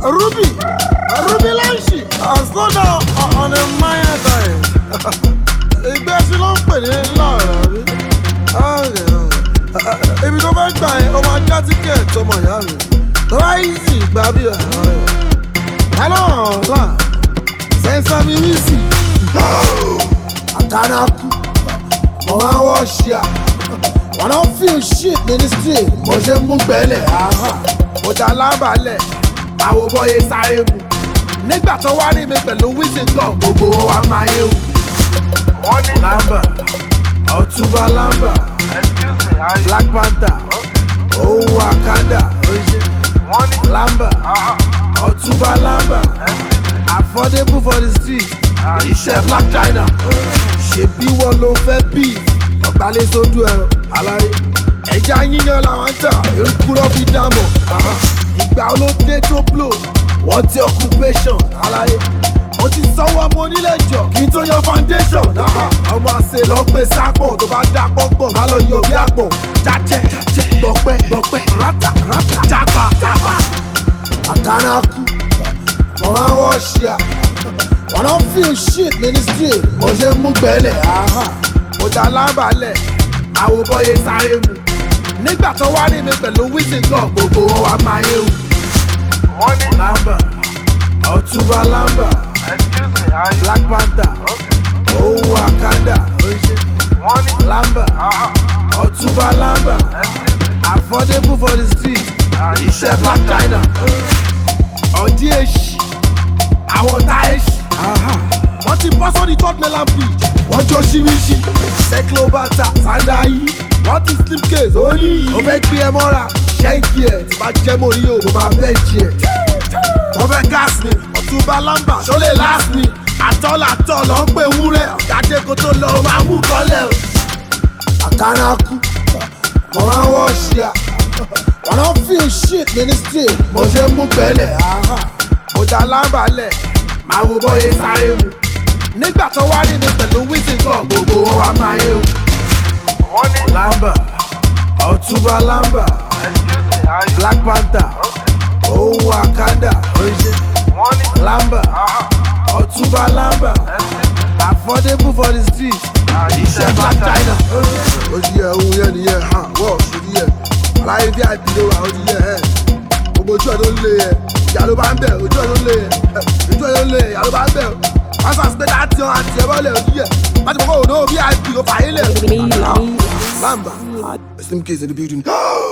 Ruby, Ruby Lanshi, I slow down on the Maya time. Ìgbẹ́ sí ló ń pè ní láàárọ̀ rí. Ibi tó fẹ́ gbà yẹn, o Hello, ọ̀la, sẹ́ńsà mi mí sì wọ́n á wọ́ ṣíà wọ́n á feel shit ministry mo ṣe mú gbẹ́lẹ̀ mo ṣe alábàálẹ̀ àwòbọ̀yé sáré mu nígbà tó wá rí mi pẹ̀lú wíṣìngàn gbogbo wa máa yé wù. wọ́n ní lámbà ọ̀túnba lámbà black panther owó akada lámbà ọ̀túnba lámbà affordable for the street iṣẹ́ black china ṣebí wọn ló fẹ́ bì í ọ̀gbálẹ̀ sódù ẹran aláyé ẹja yíyan làwọn tà èrúkúrọ́ fi dámọ̀ ìgbà olóde tó blow wọ́n ti occupation aláyé mo ti sanwó ọmọ onílé jọ kí n tó yan foundation ọmọ àṣẹ lọ pé sápọ̀ tó bá dá pọ́pọ̀ má lọ yọ bí àpọ̀ jájẹ́ gbọ̀pẹ́ gbọ̀pẹ́ rátà rátà jápa jápa àtàrà kú ọ̀rá wọ́ọ̀ṣì à. I don't feel shit in street. Mo ṣe mú gbẹ́lẹ̀ ahán. Mo ta lábàálẹ̀, àwòbọ̀yé sáré mu. Nígbà tó wá rí mi pẹ̀lú wíìsì náà, gbogbo wọn wá máa yé wù. Wọ́n ní lámbà, ọ̀túnba lámbà, Black Panther, òun Wakanda. Wọ́n ní lámbà, ọ̀túnba lámbà, affordable for the street, ah, iṣẹ́ Black China. Ọ̀dí èṣì, àwọn tá èṣì wọ́n ti bọ́ sórí third mainland bridge wọ́n jọ ṣíríṣì sẹ́kílóbátà sandayi wọ́n ti slim case ó ní yìí ó fẹ́ gbé ẹ mọ́ra ṣẹ́ǹkì ẹ̀ tí bá jẹ́ mọ́ orí òun máa bẹ́ẹ̀ jì wọ́n fẹ́ gas ni ọ̀túnba lamba tó lè last ni àtọ́làtọ́ lọ́ ń pè wúrẹ́ ọ̀gáde kó tó lọ máa mú kọ́lẹ̀ o. àkàrà kú mo máa ń wọ́ ṣíà wọ́n á fi ṣíìtì ní ní mo ṣe mú bẹ́lẹ̀ mo dá lábàlẹ̀ máa wo bóyá sáré wù. nígbà tó wá rí mi pẹ̀lú wíṣìngàn gbogbo wọn wá máa yé o. wọ́n ní. lamba ọ̀túnba lamba black panther owó akada oríṣi. wọ́n ní. lamba ọ̀túnba lamba affordable for the street. iṣẹ́ black china. ó di ẹ̀ ń yẹn nìyẹn wọ́ọ̀ sí di ẹ̀ aláyé bí àìbí ló wà ó di ẹ̀ ẹ̀ gbogbo ojú ẹ̀ ló lé ẹ̀ ṣe àló bá ń bẹ̀ ojú ọ̀yọ́ lè ojú ọ̀yọ́ lè àló bá ń bẹ̀ pásán sípé láti ọ̀hún àti ẹ̀bọ́ lẹ̀ òdíyẹ̀ láti mọ̀ kó bí i àìbí kó fàyè lẹ̀. bàbá slim case in the building.